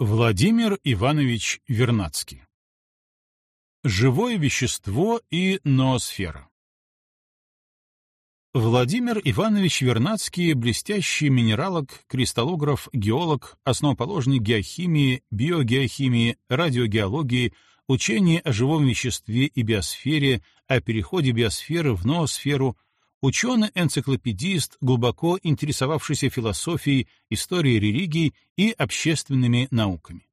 Владимир Иванович Вернадский. Живое вещество и ноосфера. Владимир Иванович Вернадский — блестящий минералог, кристаллограф, геолог, основоположник геохимии, биогеохимии, радиогеологии, учения о живом веществе и биосфере, о переходе биосферы в ноосферу, ученый-энциклопедист, глубоко интересовавшийся философией, историей религии и общественными науками.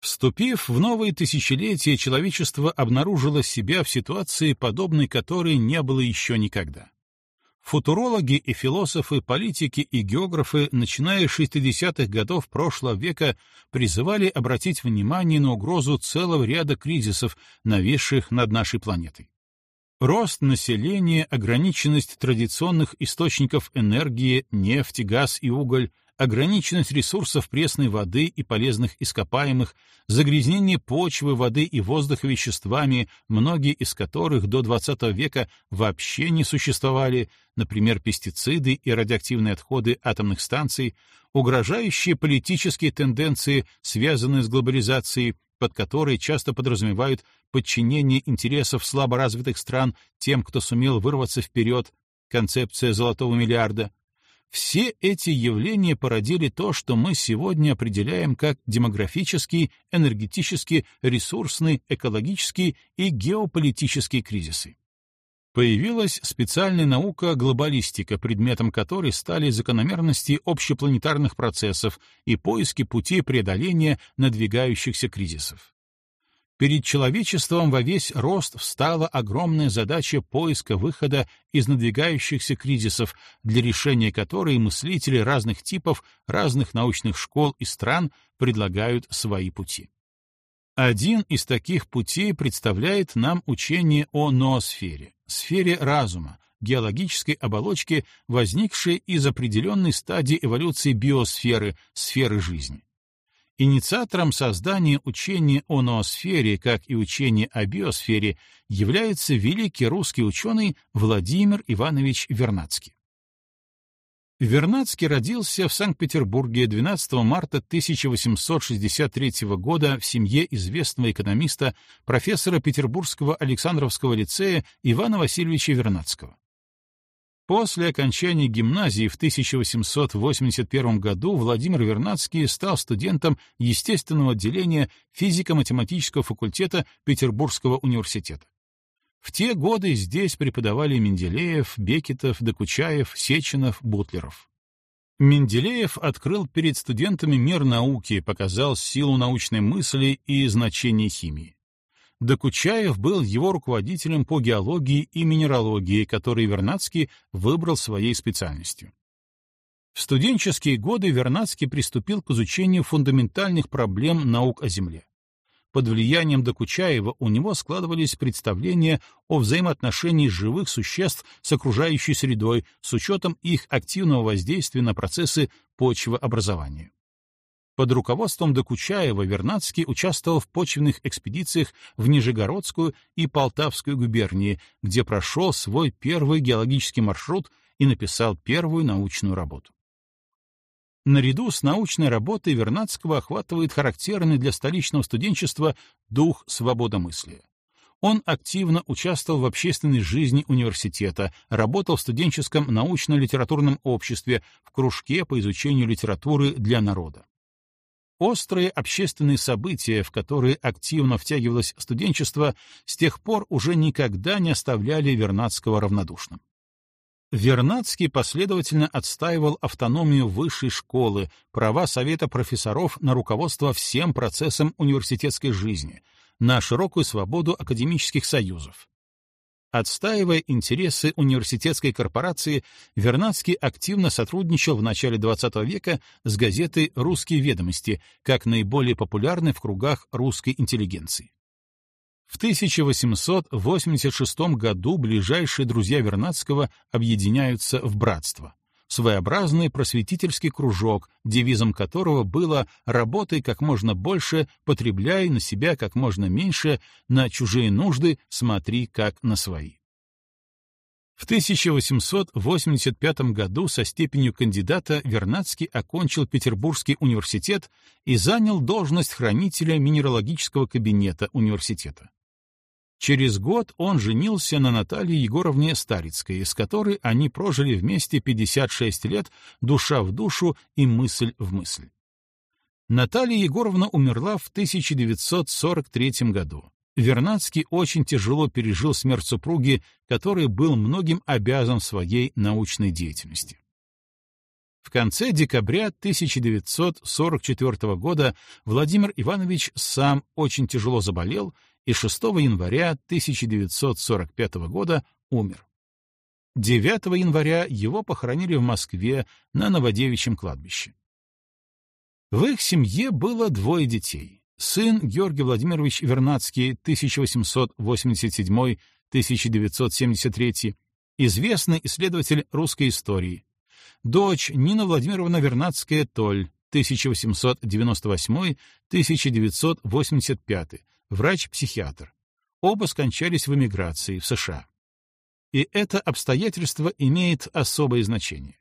Вступив в новое тысячелетие, человечество обнаружило себя в ситуации, подобной которой не было еще никогда. Футурологи и философы, политики и географы, начиная с 60-х годов прошлого века, призывали обратить внимание на угрозу целого ряда кризисов, нависших над нашей планетой. Рост населения, ограниченность традиционных источников энергии, нефть, газ и уголь, ограниченность ресурсов пресной воды и полезных ископаемых, загрязнение почвы, воды и воздуха веществами, многие из которых до XX века вообще не существовали, например, пестициды и радиоактивные отходы атомных станций, угрожающие политические тенденции, связанные с глобализацией, под которой часто подразумевают подчинение интересов слаборазвитых стран тем, кто сумел вырваться вперед, концепция золотого миллиарда. Все эти явления породили то, что мы сегодня определяем как демографические, энергетические, ресурсные, экологические и геополитические кризисы. Появилась специальная наука глобалистика, предметом которой стали закономерности общепланетарных процессов и поиски путей преодоления надвигающихся кризисов. Перед человечеством во весь рост встала огромная задача поиска выхода из надвигающихся кризисов, для решения которой мыслители разных типов, разных научных школ и стран предлагают свои пути. Один из таких путей представляет нам учение о ноосфере, сфере разума, геологической оболочке, возникшей из определенной стадии эволюции биосферы, сферы жизни. Инициатором создания учения о ноосфере, как и учения о биосфере, является великий русский ученый Владимир Иванович Вернадский. Вернадский родился в Санкт-Петербурге 12 марта 1863 года в семье известного экономиста, профессора Петербургского Александровского лицея Ивана Васильевича Вернадского. После окончания гимназии в 1881 году Владимир Вернадский стал студентом естественного отделения физико-математического факультета Петербургского университета. В те годы здесь преподавали Менделеев, Бекетов, Докучаев, Сеченов, Бутлеров. Менделеев открыл перед студентами мир науки, показал силу научной мысли и значение химии. Докучаев был его руководителем по геологии и минералогии, который Вернадский выбрал своей специальностью. В студенческие годы Вернадский приступил к изучению фундаментальных проблем наук о Земле. Под влиянием Докучаева у него складывались представления о взаимоотношении живых существ с окружающей средой с учетом их активного воздействия на процессы почвообразования. Под руководством Докучаева Вернадский участвовал в почвенных экспедициях в Нижегородскую и Полтавскую губернии, где прошел свой первый геологический маршрут и написал первую научную работу. Наряду с научной работой Вернадского охватывает характерный для столичного студенчества дух свободомыслия. Он активно участвовал в общественной жизни университета, работал в студенческом научно-литературном обществе, в кружке по изучению литературы для народа. Острые общественные события, в которые активно втягивалось студенчество, с тех пор уже никогда не оставляли Вернадского равнодушным. Вернадский последовательно отстаивал автономию высшей школы, права Совета профессоров на руководство всем процессом университетской жизни, на широкую свободу академических союзов. Отстаивая интересы университетской корпорации, Вернадский активно сотрудничал в начале XX века с газетой «Русские ведомости», как наиболее популярной в кругах русской интеллигенции. В 1886 году ближайшие друзья Вернадского объединяются в братство, своеобразный просветительский кружок, девизом которого было «работай как можно больше, потребляй на себя как можно меньше, на чужие нужды смотри как на свои». В 1885 году со степенью кандидата Вернадский окончил Петербургский университет и занял должность хранителя минералогического кабинета университета. Через год он женился на Наталье Егоровне Старицкой, с которой они прожили вместе 56 лет, душа в душу и мысль в мысль. Наталья Егоровна умерла в 1943 году. Вернадский очень тяжело пережил смерть супруги, который был многим обязан своей научной деятельности. В конце декабря 1944 года Владимир Иванович сам очень тяжело заболел и 6 января 1945 года умер. 9 января его похоронили в Москве на Новодевичьем кладбище. В их семье было двое детей сын Георгий Владимирович Вернадский, 1887-1973, известный исследователь русской истории, дочь Нина Владимировна Вернадская-Толь, 1898-1985, врач-психиатр. Оба скончались в эмиграции в США. И это обстоятельство имеет особое значение.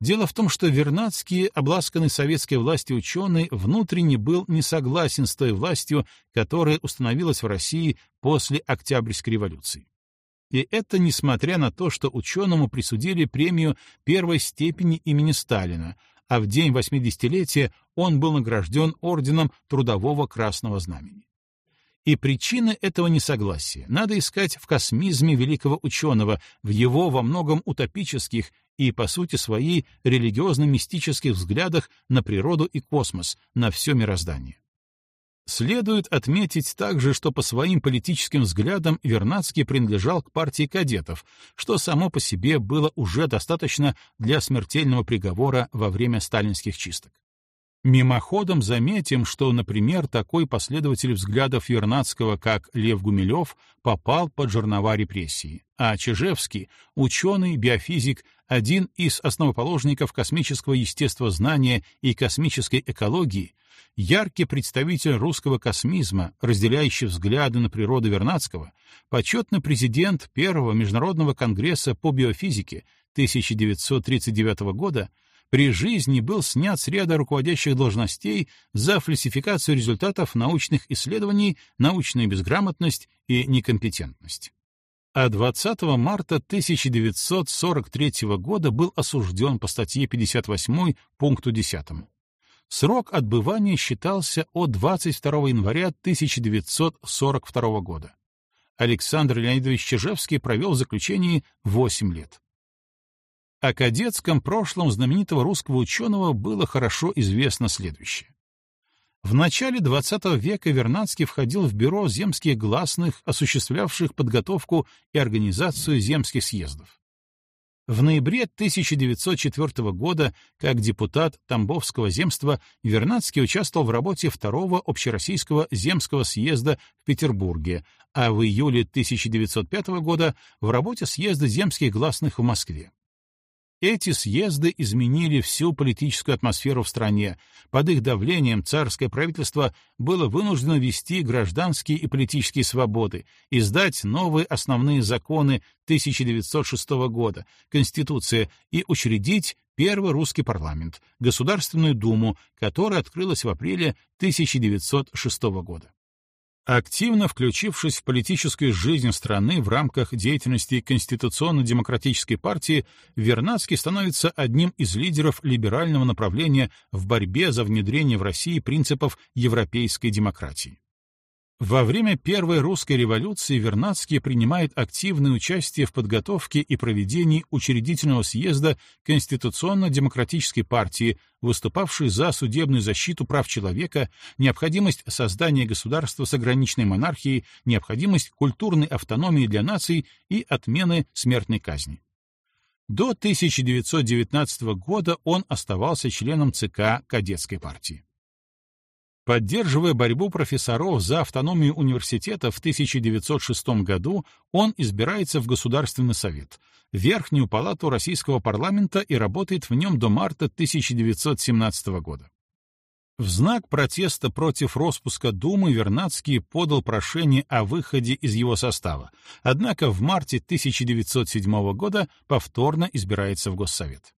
Дело в том, что Вернадский, обласканный советской властью ученый, внутренне был не согласен с той властью, которая установилась в России после Октябрьской революции. И это несмотря на то, что ученому присудили премию первой степени имени Сталина, а в день 80-летия он был награжден орденом Трудового Красного Знамени. И причины этого несогласия надо искать в космизме великого ученого, в его во многом утопических и, по сути своей, религиозно-мистических взглядах на природу и космос, на все мироздание. Следует отметить также, что по своим политическим взглядам Вернадский принадлежал к партии кадетов, что само по себе было уже достаточно для смертельного приговора во время сталинских чисток. Мимоходом заметим, что, например, такой последователь взглядов Вернадского, как Лев Гумилев, попал под жернова репрессии, а Чижевский, ученый, биофизик, один из основоположников космического естествознания и космической экологии, яркий представитель русского космизма, разделяющий взгляды на природу Вернадского, почетный президент Первого международного конгресса по биофизике 1939 года, при жизни был снят с ряда руководящих должностей за фальсификацию результатов научных исследований, научную безграмотность и некомпетентность. А 20 марта 1943 года был осужден по статье 58 пункту 10. Срок отбывания считался от 22 января 1942 года. Александр Леонидович Чижевский провел в заключении 8 лет. О кадетском прошлом знаменитого русского ученого было хорошо известно следующее. В начале XX века Вернадский входил в бюро земских гласных, осуществлявших подготовку и организацию земских съездов. В ноябре 1904 года, как депутат Тамбовского земства, Вернадский участвовал в работе второго общероссийского земского съезда в Петербурге, а в июле 1905 года в работе съезда земских гласных в Москве. Эти съезды изменили всю политическую атмосферу в стране. Под их давлением царское правительство было вынуждено вести гражданские и политические свободы, издать новые основные законы 1906 года, Конституция, и учредить первый русский парламент, Государственную Думу, которая открылась в апреле 1906 года. Активно включившись в политическую жизнь страны в рамках деятельности Конституционно-демократической партии, Вернадский становится одним из лидеров либерального направления в борьбе за внедрение в России принципов европейской демократии. Во время Первой русской революции Вернадский принимает активное участие в подготовке и проведении учредительного съезда Конституционно-демократической партии, выступавшей за судебную защиту прав человека, необходимость создания государства с ограниченной монархией, необходимость культурной автономии для наций и отмены смертной казни. До 1919 года он оставался членом ЦК кадетской партии. Поддерживая борьбу профессоров за автономию университета в 1906 году, он избирается в Государственный совет, Верхнюю палату Российского парламента и работает в нем до марта 1917 года. В знак протеста против распуска Думы Вернадский подал прошение о выходе из его состава, однако в марте 1907 года повторно избирается в Госсовет.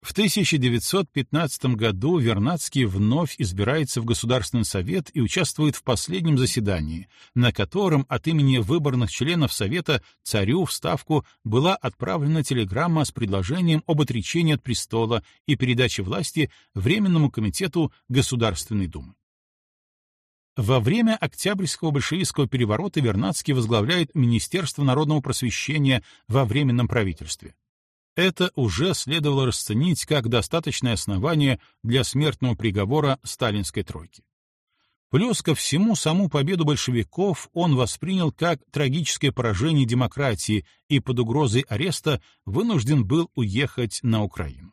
В 1915 году Вернадский вновь избирается в Государственный совет и участвует в последнем заседании, на котором от имени выборных членов Совета царю в Ставку была отправлена телеграмма с предложением об отречении от престола и передаче власти Временному комитету Государственной Думы. Во время Октябрьского большевистского переворота Вернадский возглавляет Министерство народного просвещения во Временном правительстве. Это уже следовало расценить как достаточное основание для смертного приговора сталинской тройки. Плюс ко всему, саму победу большевиков он воспринял как трагическое поражение демократии и под угрозой ареста вынужден был уехать на Украину.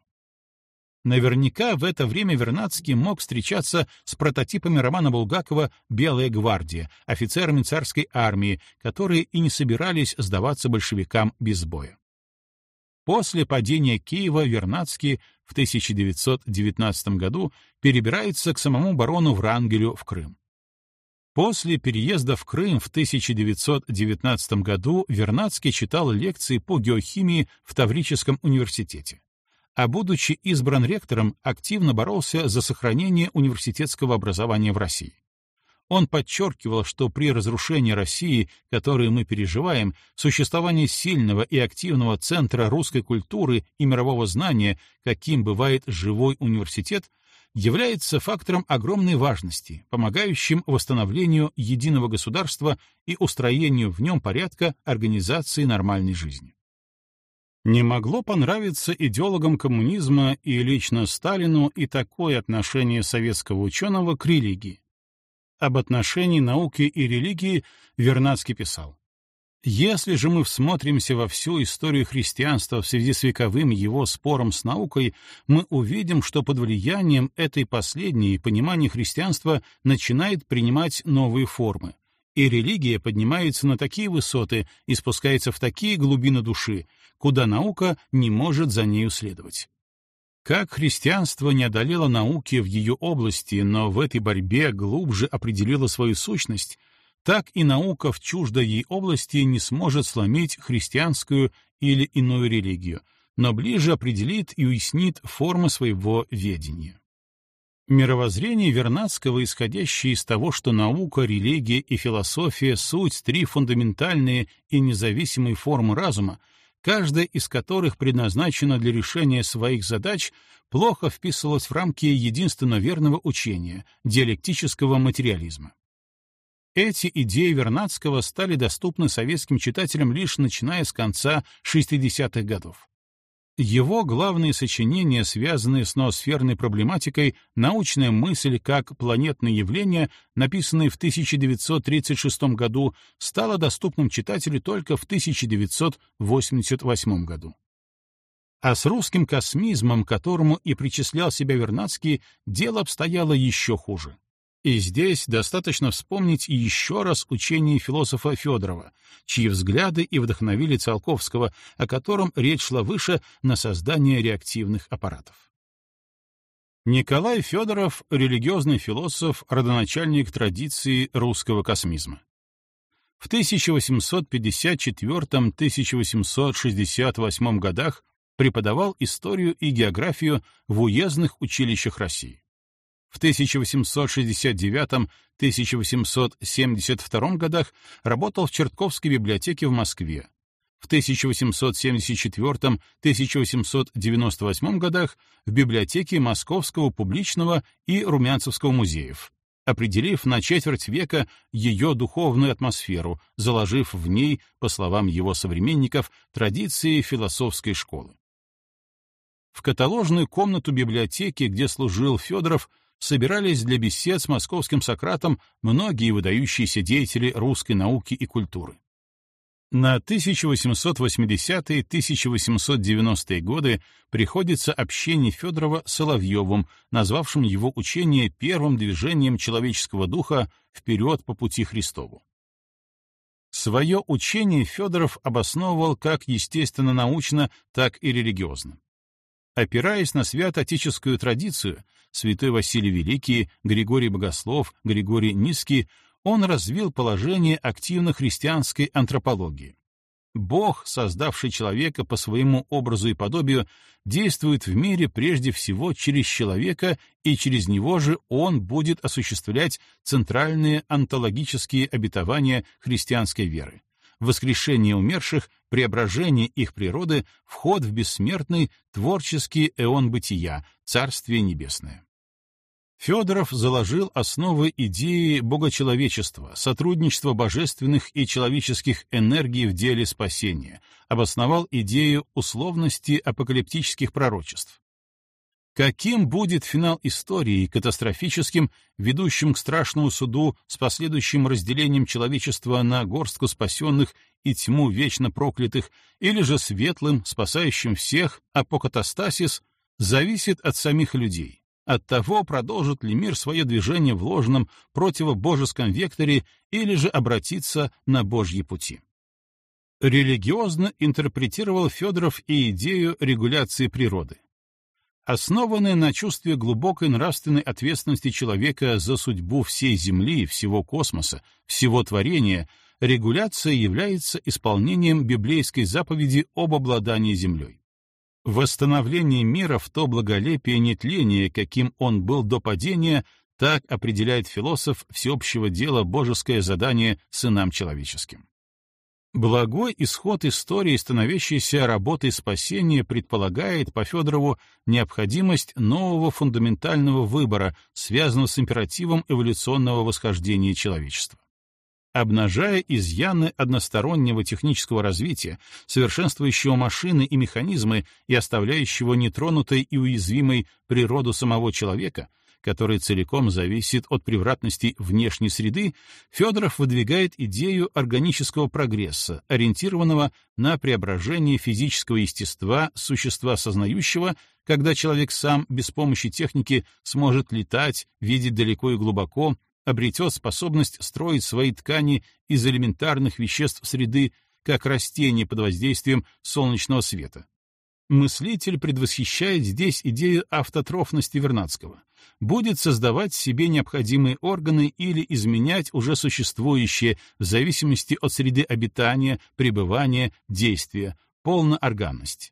Наверняка в это время Вернадский мог встречаться с прототипами романа Булгакова «Белая гвардия», офицерами царской армии, которые и не собирались сдаваться большевикам без боя. После падения Киева Вернадский в 1919 году перебирается к самому барону Врангелю в Крым. После переезда в Крым в 1919 году Вернадский читал лекции по геохимии в Таврическом университете, а будучи избран ректором, активно боролся за сохранение университетского образования в России. Он подчеркивал, что при разрушении России, которое мы переживаем, существование сильного и активного центра русской культуры и мирового знания, каким бывает живой университет, является фактором огромной важности, помогающим восстановлению единого государства и устроению в нем порядка организации нормальной жизни. Не могло понравиться идеологам коммунизма и лично Сталину и такое отношение советского ученого к религии, об отношении науки и религии Вернадский писал. Если же мы всмотримся во всю историю христианства в связи с вековым его спором с наукой, мы увидим, что под влиянием этой последней понимание христианства начинает принимать новые формы, и религия поднимается на такие высоты и спускается в такие глубины души, куда наука не может за нею следовать. Как христианство не одолело науки в ее области, но в этой борьбе глубже определило свою сущность, так и наука в чуждой ей области не сможет сломить христианскую или иную религию, но ближе определит и уяснит формы своего ведения. Мировоззрение Вернадского, исходящее из того, что наука, религия и философия — суть три фундаментальные и независимые формы разума, каждая из которых предназначена для решения своих задач, плохо вписывалась в рамки единственно верного учения — диалектического материализма. Эти идеи Вернадского стали доступны советским читателям лишь начиная с конца 60-х годов. Его главные сочинения, связанные с ноосферной проблематикой, научная мысль как планетное явление, написанное в 1936 году, стало доступным читателю только в 1988 году. А с русским космизмом, которому и причислял себя Вернадский, дело обстояло еще хуже. И здесь достаточно вспомнить еще раз учение философа Федорова, чьи взгляды и вдохновили Циолковского, о котором речь шла выше на создание реактивных аппаратов. Николай Федоров — религиозный философ, родоначальник традиции русского космизма. В 1854-1868 годах преподавал историю и географию в уездных училищах России. В 1869-1872 годах работал в Чертковской библиотеке в Москве. В 1874-1898 годах в библиотеке Московского публичного и Румянцевского музеев, определив на четверть века ее духовную атмосферу, заложив в ней, по словам его современников, традиции философской школы. В каталожную комнату библиотеки, где служил Федоров, собирались для бесед с московским Сократом многие выдающиеся деятели русской науки и культуры. На 1880-1890-е годы приходится общение Федорова с Соловьевым, назвавшим его учение первым движением человеческого духа вперед по пути Христову. Свое учение Федоров обосновывал как естественно-научно, так и религиозно. Опираясь на свято-отеческую традицию, святой Василий Великий, Григорий Богослов, Григорий Низкий, он развил положение активно-христианской антропологии. Бог, создавший человека по своему образу и подобию, действует в мире прежде всего через человека, и через него же он будет осуществлять центральные онтологические обетования христианской веры воскрешение умерших, преображение их природы, вход в бессмертный творческий эон бытия, Царствие Небесное. Федоров заложил основы идеи богочеловечества, сотрудничества божественных и человеческих энергий в деле спасения, обосновал идею условности апокалиптических пророчеств. Каким будет финал истории, катастрофическим, ведущим к страшному суду с последующим разделением человечества на горстку спасенных и тьму вечно проклятых, или же светлым, спасающим всех, апокатастасис, зависит от самих людей, от того, продолжит ли мир свое движение в ложном, противобожеском векторе или же обратится на Божьи пути. Религиозно интерпретировал Федоров и идею регуляции природы Основанная на чувстве глубокой нравственной ответственности человека за судьбу всей Земли, всего космоса, всего творения, регуляция является исполнением библейской заповеди об обладании Землей. Восстановление мира в то благолепие нетления, каким он был до падения, так определяет философ всеобщего дела божеское задание сынам человеческим. Благой исход истории, становящейся работой спасения, предполагает по Федорову необходимость нового фундаментального выбора, связанного с императивом эволюционного восхождения человечества. Обнажая изъяны одностороннего технического развития, совершенствующего машины и механизмы и оставляющего нетронутой и уязвимой природу самого человека — который целиком зависит от превратности внешней среды, Федоров выдвигает идею органического прогресса, ориентированного на преображение физического естества существа сознающего, когда человек сам без помощи техники сможет летать, видеть далеко и глубоко, обретет способность строить свои ткани из элементарных веществ среды, как растения под воздействием солнечного света. Мыслитель предвосхищает здесь идею автотрофности Вернадского — будет создавать себе необходимые органы или изменять уже существующие в зависимости от среды обитания, пребывания, действия, полноорганность.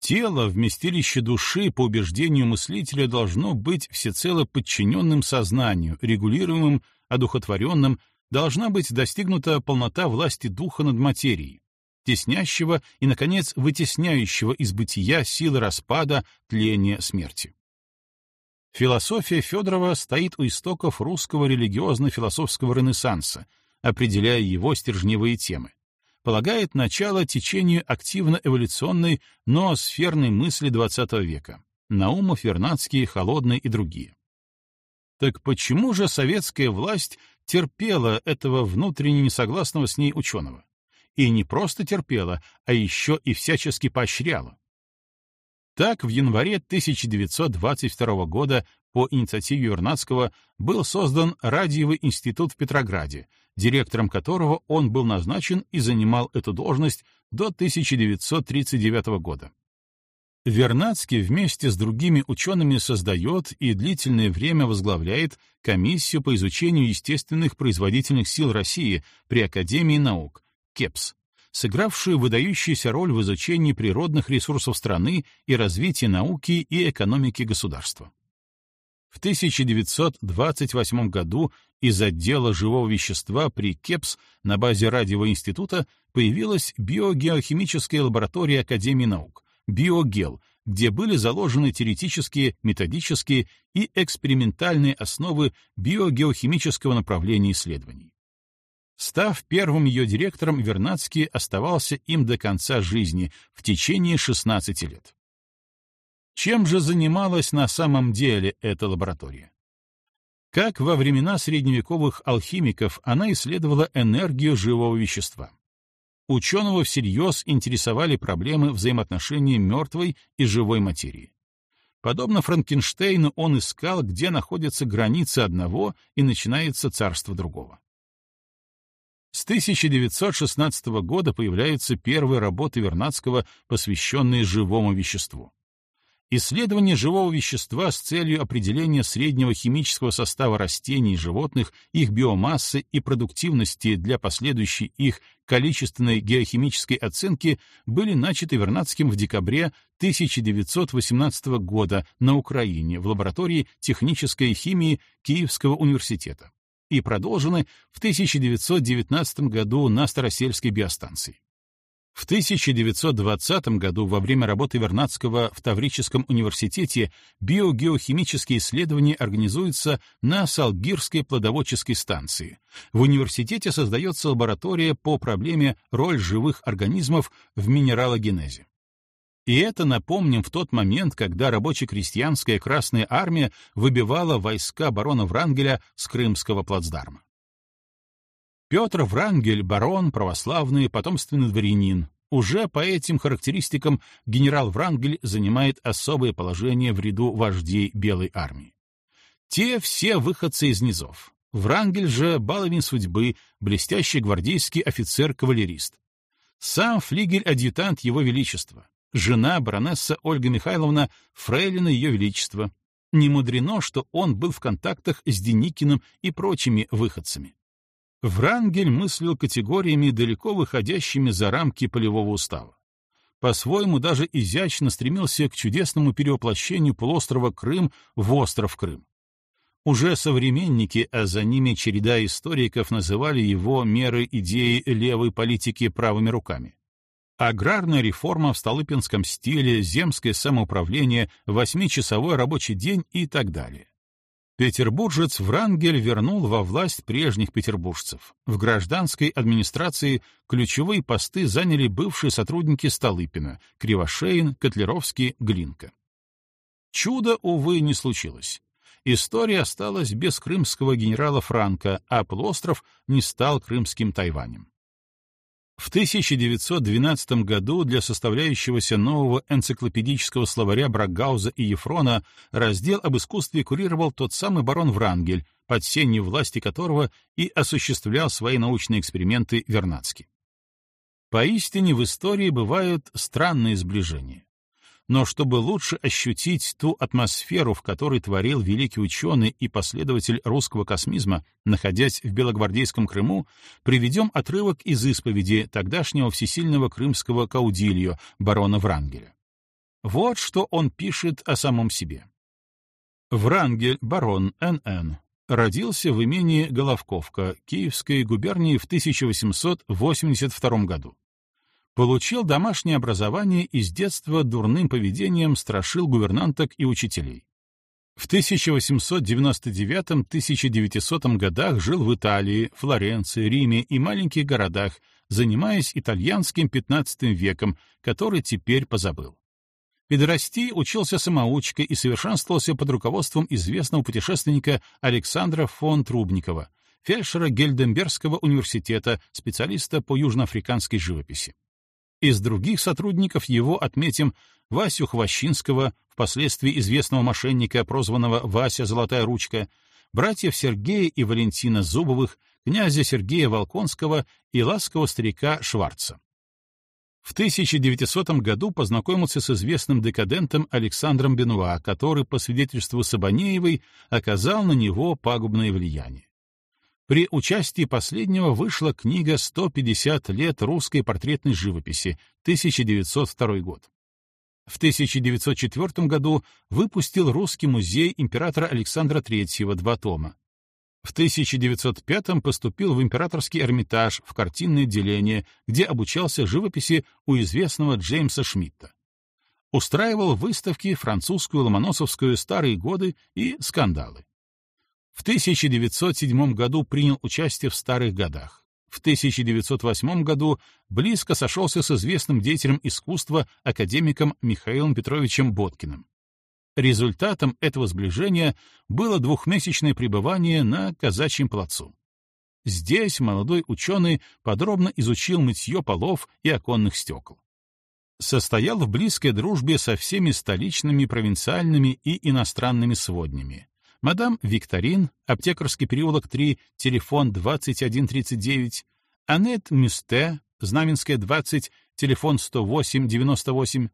Тело, вместилище души, по убеждению мыслителя, должно быть всецело подчиненным сознанию, регулируемым, одухотворенным, должна быть достигнута полнота власти духа над материей, теснящего и, наконец, вытесняющего из бытия силы распада, тления, смерти. Философия Федорова стоит у истоков русского религиозно-философского ренессанса, определяя его стержневые темы. Полагает начало течению активно-эволюционной, но сферной мысли XX века. Наумов, Вернадский, Холодный и другие. Так почему же советская власть терпела этого внутренне несогласного с ней ученого? И не просто терпела, а еще и всячески поощряла. Так, в январе 1922 года по инициативе Вернадского был создан Радиевый институт в Петрограде, директором которого он был назначен и занимал эту должность до 1939 года. Вернадский вместе с другими учеными создает и длительное время возглавляет комиссию по изучению естественных производительных сил России при Академии наук, КЕПС, сыгравшую выдающуюся роль в изучении природных ресурсов страны и развитии науки и экономики государства. В 1928 году из отдела живого вещества при КЕПС на базе Радиового института появилась биогеохимическая лаборатория Академии наук, «Биогел», где были заложены теоретические, методические и экспериментальные основы биогеохимического направления исследований. Став первым ее директором, Вернадский оставался им до конца жизни, в течение 16 лет. Чем же занималась на самом деле эта лаборатория? Как во времена средневековых алхимиков она исследовала энергию живого вещества. Ученого всерьез интересовали проблемы взаимоотношений мертвой и живой материи. Подобно Франкенштейну, он искал, где находятся границы одного и начинается царство другого. С 1916 года появляются первые работы Вернадского, посвященные живому веществу. Исследование живого вещества с целью определения среднего химического состава растений и животных, их биомассы и продуктивности для последующей их количественной геохимической оценки были начаты Вернадским в декабре 1918 года на Украине в лаборатории технической химии Киевского университета и продолжены в 1919 году на Старосельской биостанции. В 1920 году во время работы Вернадского в Таврическом университете биогеохимические исследования организуются на Салгирской плодоводческой станции. В университете создается лаборатория по проблеме роль живых организмов в минералогенезе. И это напомним в тот момент, когда рабоче-крестьянская Красная Армия выбивала войска барона Врангеля с крымского плацдарма. Петр Врангель, барон, православный, потомственный дворянин. Уже по этим характеристикам генерал Врангель занимает особое положение в ряду вождей Белой армии. Те все выходцы из низов. Врангель же — баловень судьбы, блестящий гвардейский офицер-кавалерист. Сам флигель-адъютант Его Величества, жена баронесса Ольга Михайловна, фрейлина Ее Величества. Не мудрено, что он был в контактах с Деникиным и прочими выходцами. Врангель мыслил категориями, далеко выходящими за рамки полевого устава. По-своему даже изящно стремился к чудесному перевоплощению полуострова Крым в остров Крым. Уже современники, а за ними череда историков называли его меры идеи левой политики правыми руками. Аграрная реформа в столыпинском стиле, земское самоуправление, восьмичасовой рабочий день и так далее. Петербуржец Врангель вернул во власть прежних петербуржцев. В гражданской администрации ключевые посты заняли бывшие сотрудники Столыпина — Кривошеин, Котлеровский, Глинка. Чудо, увы, не случилось. История осталась без крымского генерала Франка, а полуостров не стал крымским Тайванем. В 1912 году для составляющегося нового энциклопедического словаря Брагауза и Ефрона раздел об искусстве курировал тот самый барон Врангель, под сенью власти которого и осуществлял свои научные эксперименты Вернадский. Поистине в истории бывают странные сближения но чтобы лучше ощутить ту атмосферу, в которой творил великий ученый и последователь русского космизма, находясь в Белогвардейском Крыму, приведем отрывок из исповеди тогдашнего всесильного крымского каудилью барона Врангеля. Вот что он пишет о самом себе. Врангель, барон Н.Н., родился в имении Головковка Киевской губернии в 1882 году. Получил домашнее образование и с детства дурным поведением страшил гувернанток и учителей. В 1899-1900 годах жил в Италии, Флоренции, Риме и маленьких городах, занимаясь итальянским XV веком, который теперь позабыл. Педорасти учился самоучкой и совершенствовался под руководством известного путешественника Александра фон Трубникова, фельдшера Гельденбергского университета, специалиста по южноафриканской живописи. Из других сотрудников его отметим Васю Хвощинского, впоследствии известного мошенника, прозванного Вася Золотая Ручка, братьев Сергея и Валентина Зубовых, князя Сергея Волконского и ласкового старика Шварца. В 1900 году познакомился с известным декадентом Александром Бенуа, который, по свидетельству Сабанеевой, оказал на него пагубное влияние. При участии последнего вышла книга «150 лет русской портретной живописи», 1902 год. В 1904 году выпустил Русский музей императора Александра III два тома. В 1905 поступил в Императорский Эрмитаж в картинное отделение, где обучался живописи у известного Джеймса Шмидта. Устраивал выставки французскую, ломоносовскую «Старые годы» и «Скандалы». В 1907 году принял участие в «Старых годах». В 1908 году близко сошелся с известным деятелем искусства академиком Михаилом Петровичем Боткиным. Результатом этого сближения было двухмесячное пребывание на Казачьем плацу. Здесь молодой ученый подробно изучил мытье полов и оконных стекол. Состоял в близкой дружбе со всеми столичными, провинциальными и иностранными своднями, Мадам Викторин, Аптекарский переулок 3, телефон 2139, Аннет Мюсте, Знаменская 20, телефон 108-98,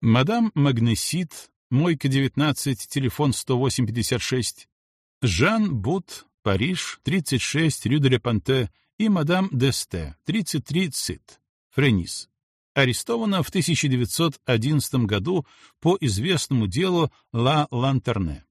мадам Магнесит, Мойка 19, телефон 10856. Жан Бут, Париж, 36, Рю де Панте и мадам Десте, 33, Цит, Френис. Арестована в 1911 году по известному делу Ла Лантерне.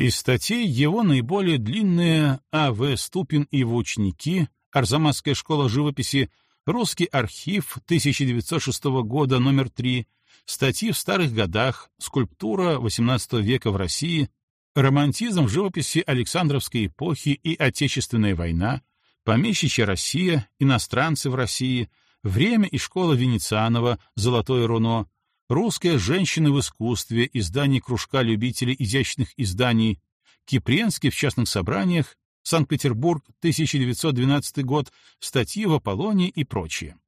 Из статей его наиболее длинные А.В. Ступин и его ученики, Арзамасская школа живописи, Русский архив 1906 года, номер 3, статьи в старых годах, скульптура XVIII века в России, романтизм в живописи Александровской эпохи и Отечественная война, помещичья Россия, иностранцы в России, время и школа Венецианова, Золотое руно, Русская женщина в искусстве, издание кружка любителей изящных изданий, Кипренский в частных собраниях, Санкт-Петербург, 1912 год, статьи в Аполлоне и прочее.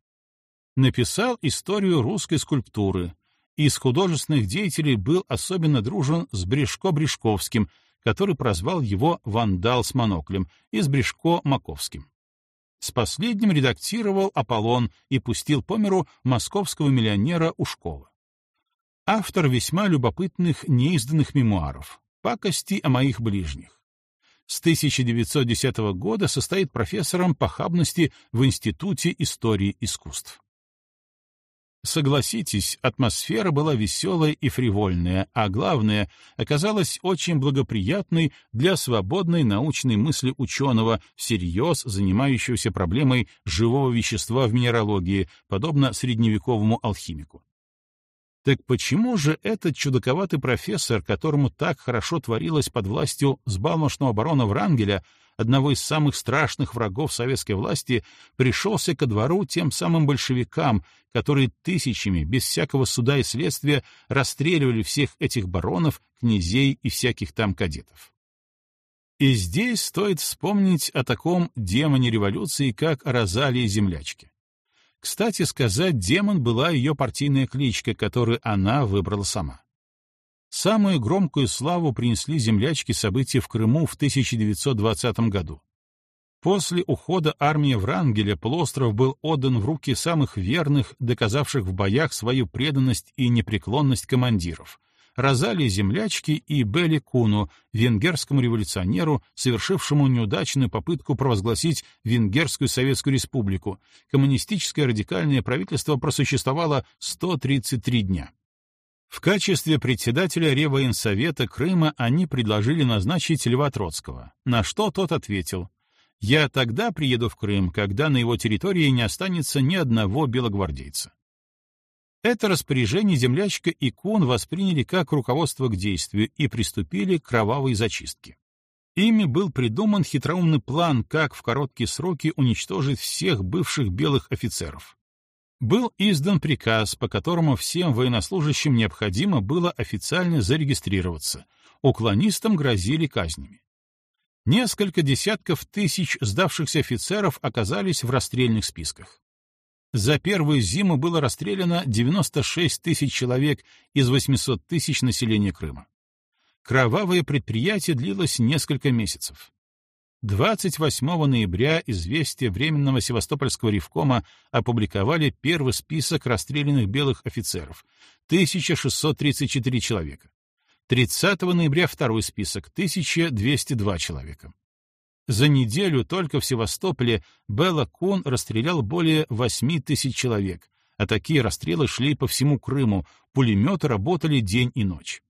Написал историю русской скульптуры. Из художественных деятелей был особенно дружен с Брешко-Брешковским, который прозвал его «Вандал с моноклем», и с Брешко-Маковским. С последним редактировал «Аполлон» и пустил по миру московского миллионера Ушкова автор весьма любопытных неизданных мемуаров «Пакости о моих ближних». С 1910 года состоит профессором похабности в Институте истории искусств. Согласитесь, атмосфера была веселая и фривольная, а главное, оказалась очень благоприятной для свободной научной мысли ученого, всерьез занимающегося проблемой живого вещества в минералогии, подобно средневековому алхимику. Так почему же этот чудаковатый профессор, которому так хорошо творилось под властью сбалмошного барона Врангеля, одного из самых страшных врагов советской власти, пришелся ко двору тем самым большевикам, которые тысячами, без всякого суда и следствия, расстреливали всех этих баронов, князей и всяких там кадетов? И здесь стоит вспомнить о таком демоне революции, как Розалии Землячки. Кстати сказать, демон была ее партийная кличка, которую она выбрала сама. Самую громкую славу принесли землячки события в Крыму в 1920 году. После ухода армии Врангеля полуостров был отдан в руки самых верных, доказавших в боях свою преданность и непреклонность командиров — Розалии Землячки и Белли Куну, венгерскому революционеру, совершившему неудачную попытку провозгласить Венгерскую Советскую Республику. Коммунистическое радикальное правительство просуществовало 133 дня. В качестве председателя Реввоенсовета Крыма они предложили назначить Льва Троцкого, на что тот ответил «Я тогда приеду в Крым, когда на его территории не останется ни одного белогвардейца». Это распоряжение землячка и Кун восприняли как руководство к действию и приступили к кровавой зачистке. Ими был придуман хитроумный план, как в короткие сроки уничтожить всех бывших белых офицеров. Был издан приказ, по которому всем военнослужащим необходимо было официально зарегистрироваться, уклонистам грозили казнями. Несколько десятков тысяч сдавшихся офицеров оказались в расстрельных списках. За первую зиму было расстреляно 96 тысяч человек из 800 тысяч населения Крыма. Кровавое предприятие длилось несколько месяцев. 28 ноября известия Временного Севастопольского ревкома опубликовали первый список расстрелянных белых офицеров — 1634 человека. 30 ноября второй список — 1202 человека. За неделю только в Севастополе Белла Кун расстрелял более 8 тысяч человек, а такие расстрелы шли по всему Крыму, пулеметы работали день и ночь.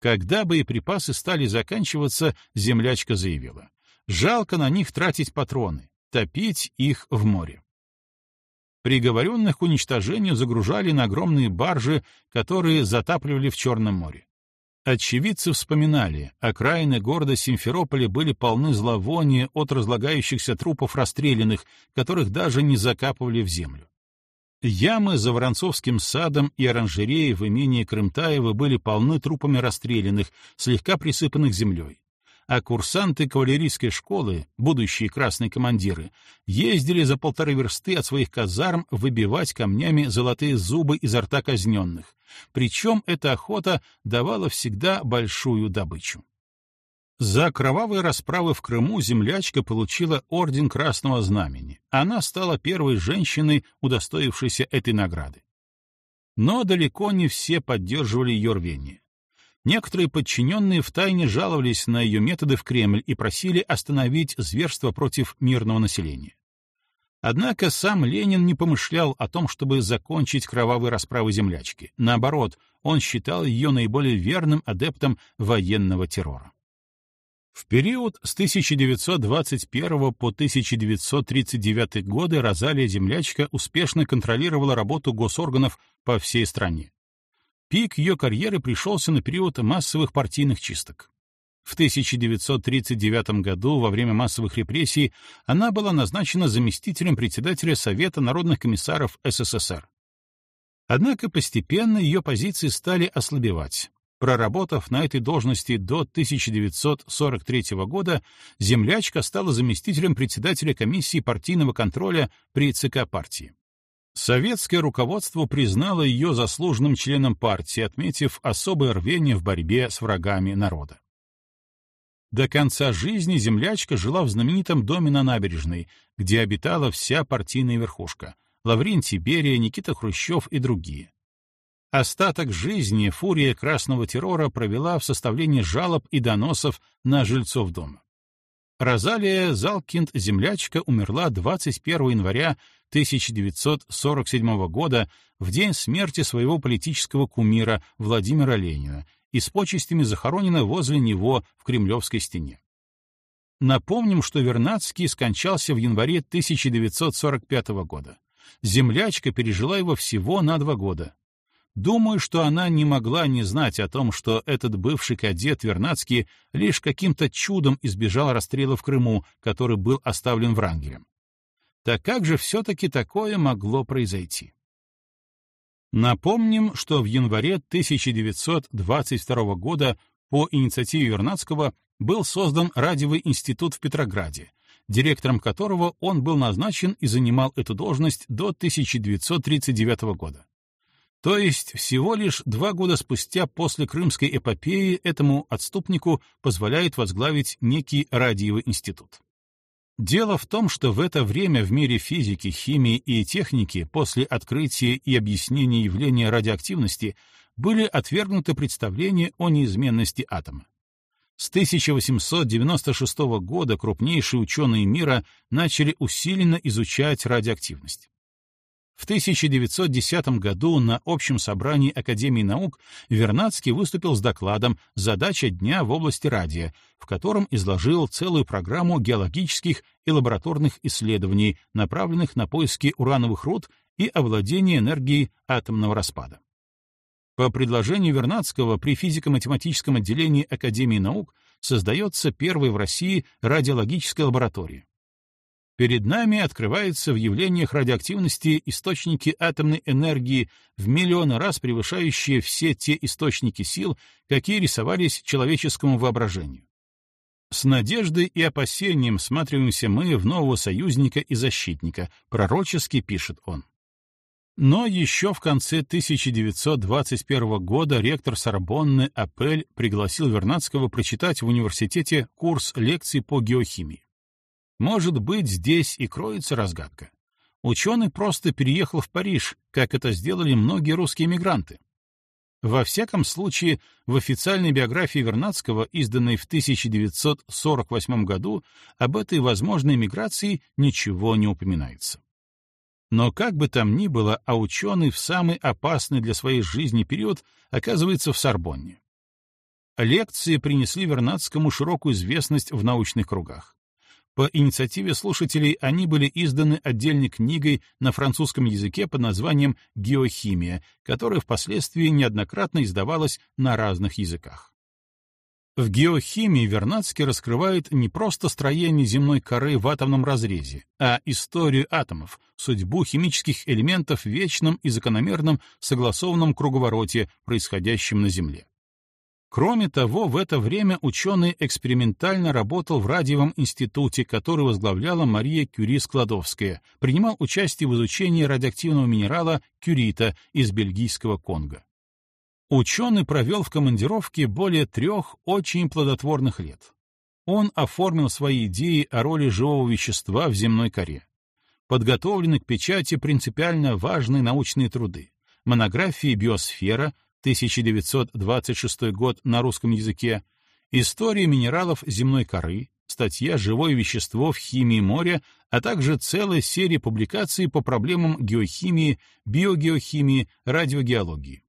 Когда боеприпасы стали заканчиваться, землячка заявила, жалко на них тратить патроны, топить их в море. Приговоренных к уничтожению загружали на огромные баржи, которые затапливали в Черном море. Очевидцы вспоминали, окраины города Симферополя были полны зловония от разлагающихся трупов расстрелянных, которых даже не закапывали в землю. Ямы за Воронцовским садом и оранжереи в имении Крымтаева были полны трупами расстрелянных, слегка присыпанных землей а курсанты кавалерийской школы, будущие красные командиры, ездили за полторы версты от своих казарм выбивать камнями золотые зубы изо рта казненных. Причем эта охота давала всегда большую добычу. За кровавые расправы в Крыму землячка получила орден Красного Знамени. Она стала первой женщиной, удостоившейся этой награды. Но далеко не все поддерживали ее рвение. Некоторые подчиненные втайне жаловались на ее методы в Кремль и просили остановить зверство против мирного населения. Однако сам Ленин не помышлял о том, чтобы закончить кровавые расправы землячки. Наоборот, он считал ее наиболее верным адептом военного террора. В период с 1921 по 1939 годы Розалия Землячка успешно контролировала работу госорганов по всей стране. Пик ее карьеры пришелся на период массовых партийных чисток. В 1939 году, во время массовых репрессий, она была назначена заместителем председателя Совета народных комиссаров СССР. Однако постепенно ее позиции стали ослабевать. Проработав на этой должности до 1943 года, землячка стала заместителем председателя комиссии партийного контроля при ЦК партии. Советское руководство признало ее заслуженным членом партии, отметив особое рвение в борьбе с врагами народа. До конца жизни землячка жила в знаменитом доме на набережной, где обитала вся партийная верхушка — Лаврентий Берия, Никита Хрущев и другие. Остаток жизни фурия красного террора провела в составлении жалоб и доносов на жильцов дома. Розалия Залкинд-землячка умерла 21 января 1947 года в день смерти своего политического кумира Владимира Ленина и с почестями захоронена возле него в Кремлевской стене. Напомним, что Вернадский скончался в январе 1945 года. Землячка пережила его всего на два года. Думаю, что она не могла не знать о том, что этот бывший кадет Вернадский лишь каким-то чудом избежал расстрела в Крыму, который был оставлен Врангелем. Так как же все-таки такое могло произойти? Напомним, что в январе 1922 года по инициативе Вернадского был создан радиовый институт в Петрограде, директором которого он был назначен и занимал эту должность до 1939 года. То есть всего лишь два года спустя после Крымской эпопеи этому отступнику позволяет возглавить некий радиовый институт. Дело в том, что в это время в мире физики, химии и техники после открытия и объяснения явления радиоактивности были отвергнуты представления о неизменности атома. С 1896 года крупнейшие ученые мира начали усиленно изучать радиоактивность. В 1910 году на общем собрании Академии наук Вернадский выступил с докладом «Задача дня в области радия», в котором изложил целую программу геологических и лабораторных исследований, направленных на поиски урановых руд и овладение энергией атомного распада. По предложению Вернадского при физико-математическом отделении Академии наук создается первая в России радиологическая лаборатория. Перед нами открываются в явлениях радиоактивности источники атомной энергии в миллионы раз превышающие все те источники сил, какие рисовались человеческому воображению. С надеждой и опасением всматриваемся мы в нового союзника и защитника, пророчески пишет он. Но еще в конце 1921 года ректор Сорбонны Апель пригласил Вернадского прочитать в университете курс лекций по геохимии. Может быть, здесь и кроется разгадка. Ученый просто переехал в Париж, как это сделали многие русские мигранты. Во всяком случае, в официальной биографии Вернадского, изданной в 1948 году, об этой возможной миграции ничего не упоминается. Но как бы там ни было, а ученый в самый опасный для своей жизни период оказывается в Сорбонне. Лекции принесли Вернадскому широкую известность в научных кругах. По инициативе слушателей они были изданы отдельной книгой на французском языке под названием «Геохимия», которая впоследствии неоднократно издавалась на разных языках. В геохимии Вернадский раскрывает не просто строение земной коры в атомном разрезе, а историю атомов, судьбу химических элементов в вечном и закономерном согласованном круговороте, происходящем на Земле. Кроме того, в это время ученый экспериментально работал в радиовом институте, который возглавляла Мария Кюри-Складовская, принимал участие в изучении радиоактивного минерала кюрита из бельгийского Конго. Ученый провел в командировке более трех очень плодотворных лет. Он оформил свои идеи о роли живого вещества в земной коре. Подготовлены к печати принципиально важные научные труды монографии «Биосфера», 1926 год на русском языке, История минералов земной коры, статья «Живое вещество в химии моря», а также целая серия публикаций по проблемам геохимии, биогеохимии, радиогеологии.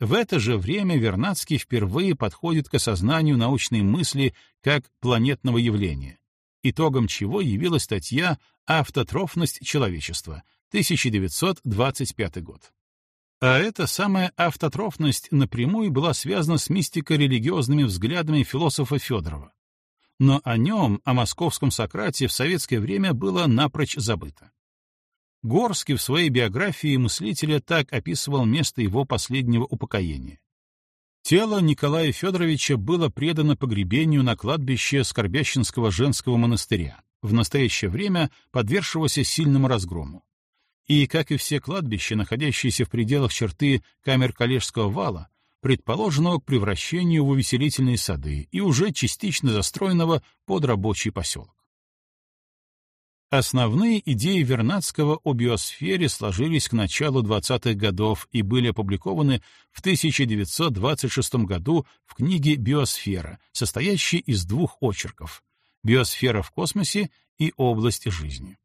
В это же время Вернадский впервые подходит к осознанию научной мысли как планетного явления, итогом чего явилась статья «Автотрофность человечества», 1925 год. А эта самая автотрофность напрямую была связана с мистико-религиозными взглядами философа Федорова. Но о нем, о московском Сократе, в советское время было напрочь забыто. Горский в своей биографии мыслителя так описывал место его последнего упокоения. Тело Николая Федоровича было предано погребению на кладбище Скорбящинского женского монастыря, в настоящее время подвергшегося сильному разгрому и, как и все кладбища, находящиеся в пределах черты камер Калежского вала, предположенного к превращению в увеселительные сады и уже частично застроенного под рабочий поселок. Основные идеи Вернадского о биосфере сложились к началу 20-х годов и были опубликованы в 1926 году в книге «Биосфера», состоящей из двух очерков «Биосфера в космосе» и «Область жизни».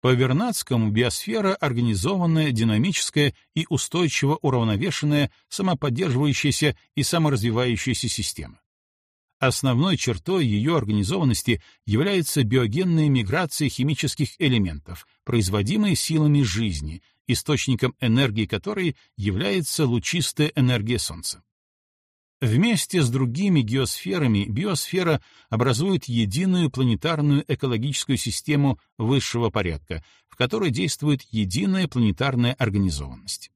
По Вернадскому биосфера — организованная, динамическая и устойчиво уравновешенная, самоподдерживающаяся и саморазвивающаяся система. Основной чертой ее организованности является биогенная миграция химических элементов, производимые силами жизни, источником энергии которой является лучистая энергия Солнца. Вместе с другими геосферами биосфера образует единую планетарную экологическую систему высшего порядка, в которой действует единая планетарная организованность.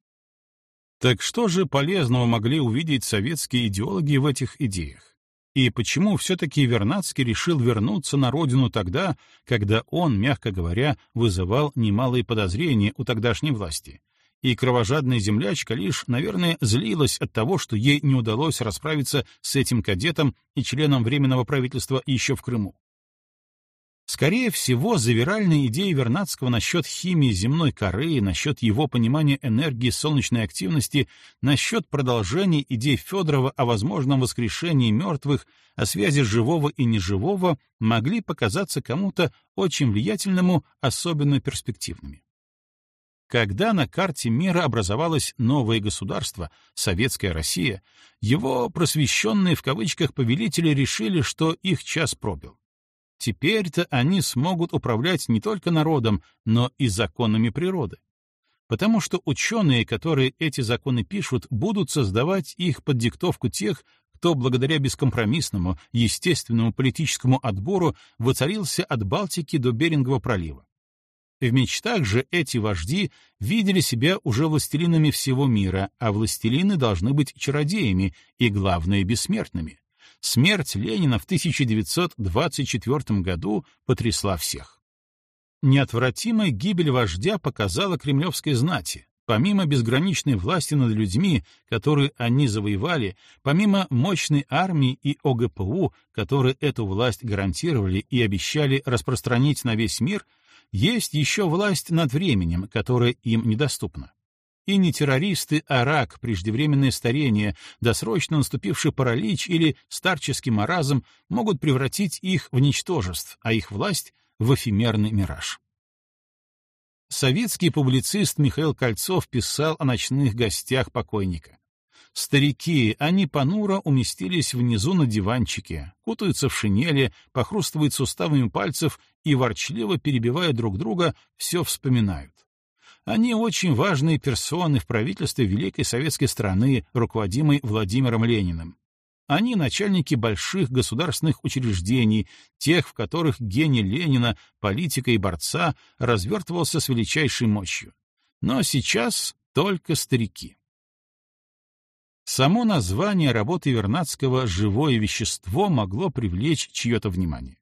Так что же полезного могли увидеть советские идеологи в этих идеях? И почему все-таки Вернадский решил вернуться на родину тогда, когда он, мягко говоря, вызывал немалые подозрения у тогдашней власти, и кровожадная землячка лишь, наверное, злилась от того, что ей не удалось расправиться с этим кадетом и членом Временного правительства еще в Крыму. Скорее всего, завиральные идеи Вернадского насчет химии земной коры, насчет его понимания энергии солнечной активности, насчет продолжения идей Федорова о возможном воскрешении мертвых, о связи живого и неживого, могли показаться кому-то очень влиятельному, особенно перспективными. Когда на карте мира образовалось новое государство, Советская Россия, его просвещенные в кавычках повелители решили, что их час пробил. Теперь-то они смогут управлять не только народом, но и законами природы. Потому что ученые, которые эти законы пишут, будут создавать их под диктовку тех, кто благодаря бескомпромиссному, естественному политическому отбору воцарился от Балтики до Берингового пролива. В мечтах же эти вожди видели себя уже властелинами всего мира, а властелины должны быть чародеями и, главное, бессмертными. Смерть Ленина в 1924 году потрясла всех. Неотвратимая гибель вождя показала кремлевской знати. Помимо безграничной власти над людьми, которые они завоевали, помимо мощной армии и ОГПУ, которые эту власть гарантировали и обещали распространить на весь мир, есть еще власть над временем, которая им недоступна. И не террористы, а рак, преждевременное старение, досрочно наступивший паралич или старческий маразм могут превратить их в ничтожеств, а их власть — в эфемерный мираж. Советский публицист Михаил Кольцов писал о ночных гостях покойника. Старики, они понуро уместились внизу на диванчике, кутаются в шинели, похрустывают суставами пальцев и, ворчливо перебивая друг друга, все вспоминают. Они очень важные персоны в правительстве Великой Советской страны, руководимой Владимиром Лениным. Они начальники больших государственных учреждений, тех, в которых гений Ленина, политика и борца, развертывался с величайшей мощью. Но сейчас только старики. Само название работы Вернадского «живое вещество» могло привлечь чье-то внимание.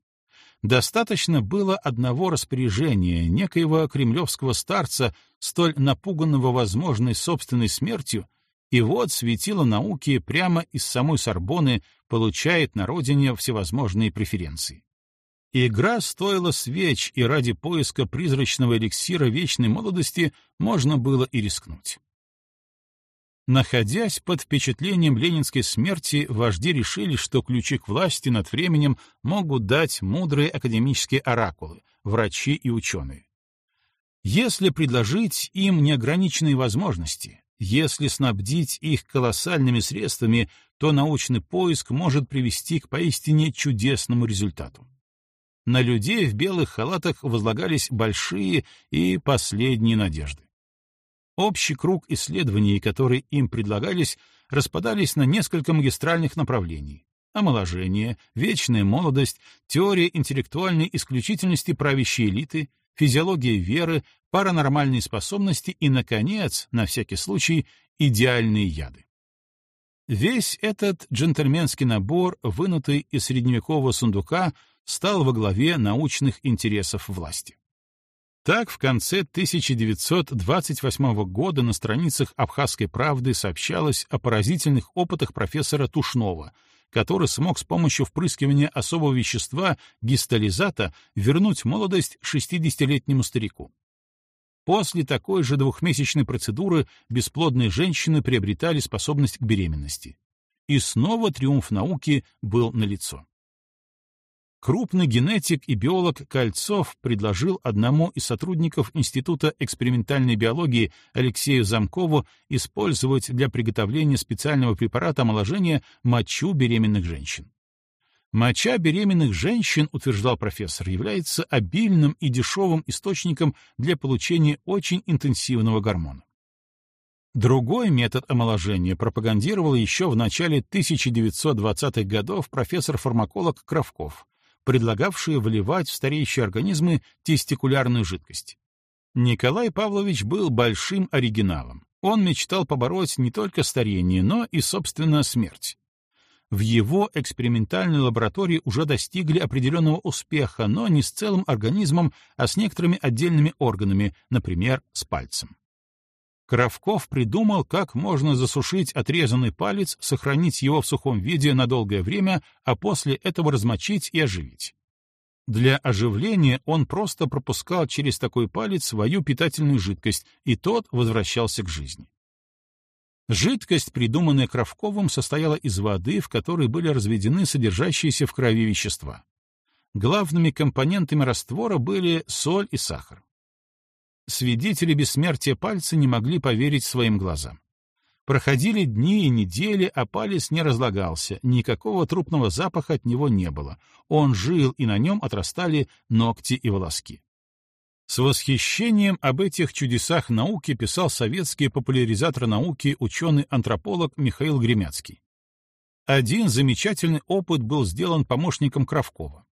Достаточно было одного распоряжения некоего кремлевского старца, столь напуганного возможной собственной смертью, и вот светило науки прямо из самой Сорбоны получает на родине всевозможные преференции. Игра стоила свеч, и ради поиска призрачного эликсира вечной молодости можно было и рискнуть. Находясь под впечатлением ленинской смерти, вожди решили, что ключи к власти над временем могут дать мудрые академические оракулы, врачи и ученые. Если предложить им неограниченные возможности, если снабдить их колоссальными средствами, то научный поиск может привести к поистине чудесному результату. На людей в белых халатах возлагались большие и последние надежды. Общий круг исследований, которые им предлагались, распадались на несколько магистральных направлений. Омоложение, вечная молодость, теория интеллектуальной исключительности правящей элиты, физиология веры, паранормальные способности и, наконец, на всякий случай, идеальные яды. Весь этот джентльменский набор, вынутый из средневекового сундука, стал во главе научных интересов власти. Так, в конце 1928 года на страницах «Абхазской правды» сообщалось о поразительных опытах профессора Тушнова, который смог с помощью впрыскивания особого вещества гистолизата вернуть молодость 60-летнему старику. После такой же двухмесячной процедуры бесплодные женщины приобретали способность к беременности. И снова триумф науки был налицо. Крупный генетик и биолог Кольцов предложил одному из сотрудников Института экспериментальной биологии Алексею Замкову использовать для приготовления специального препарата омоложения мочу беременных женщин. Моча беременных женщин, утверждал профессор, является обильным и дешевым источником для получения очень интенсивного гормона. Другой метод омоложения пропагандировал еще в начале 1920-х годов профессор-фармаколог Кравков, предлагавшие вливать в стареющие организмы тестикулярную жидкость. Николай Павлович был большим оригиналом. Он мечтал побороть не только старение, но и, собственно, смерть. В его экспериментальной лаборатории уже достигли определенного успеха, но не с целым организмом, а с некоторыми отдельными органами, например, с пальцем. Кравков придумал, как можно засушить отрезанный палец, сохранить его в сухом виде на долгое время, а после этого размочить и оживить. Для оживления он просто пропускал через такой палец свою питательную жидкость, и тот возвращался к жизни. Жидкость, придуманная Кравковым, состояла из воды, в которой были разведены содержащиеся в крови вещества. Главными компонентами раствора были соль и сахар. Свидетели бессмертия пальца не могли поверить своим глазам. Проходили дни и недели, а палец не разлагался, никакого трупного запаха от него не было. Он жил, и на нем отрастали ногти и волоски. С восхищением об этих чудесах науки писал советский популяризатор науки ученый-антрополог Михаил Гремяцкий. Один замечательный опыт был сделан помощником Кравкова.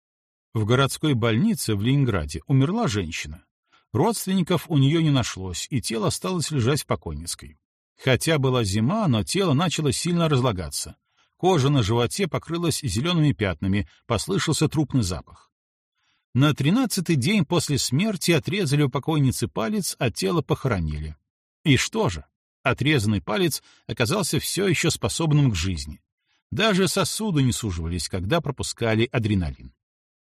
В городской больнице в Ленинграде умерла женщина. Родственников у нее не нашлось, и тело осталось лежать в покойницкой. Хотя была зима, но тело начало сильно разлагаться. Кожа на животе покрылась зелеными пятнами, послышался трупный запах. На тринадцатый день после смерти отрезали у покойницы палец, а тело похоронили. И что же? Отрезанный палец оказался все еще способным к жизни. Даже сосуды не суживались, когда пропускали адреналин.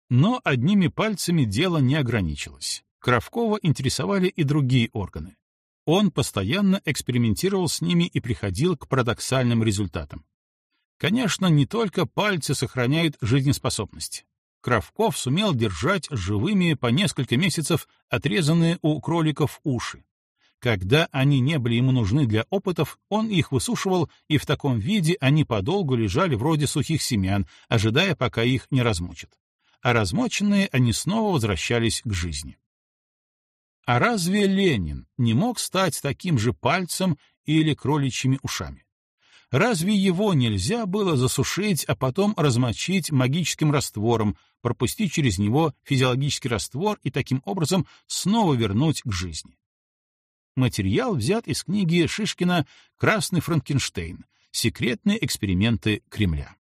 Но одними пальцами дело не ограничилось. Кравкова интересовали и другие органы. Он постоянно экспериментировал с ними и приходил к парадоксальным результатам. Конечно, не только пальцы сохраняют жизнеспособность. Кравков сумел держать живыми по несколько месяцев отрезанные у кроликов уши. Когда они не были ему нужны для опытов, он их высушивал, и в таком виде они подолгу лежали вроде сухих семян, ожидая, пока их не размочат. А размоченные они снова возвращались к жизни. А разве Ленин не мог стать таким же пальцем или кроличьими ушами? Разве его нельзя было засушить, а потом размочить магическим раствором, пропустить через него физиологический раствор и таким образом снова вернуть к жизни? Материал взят из книги Шишкина «Красный Франкенштейн. Секретные эксперименты Кремля».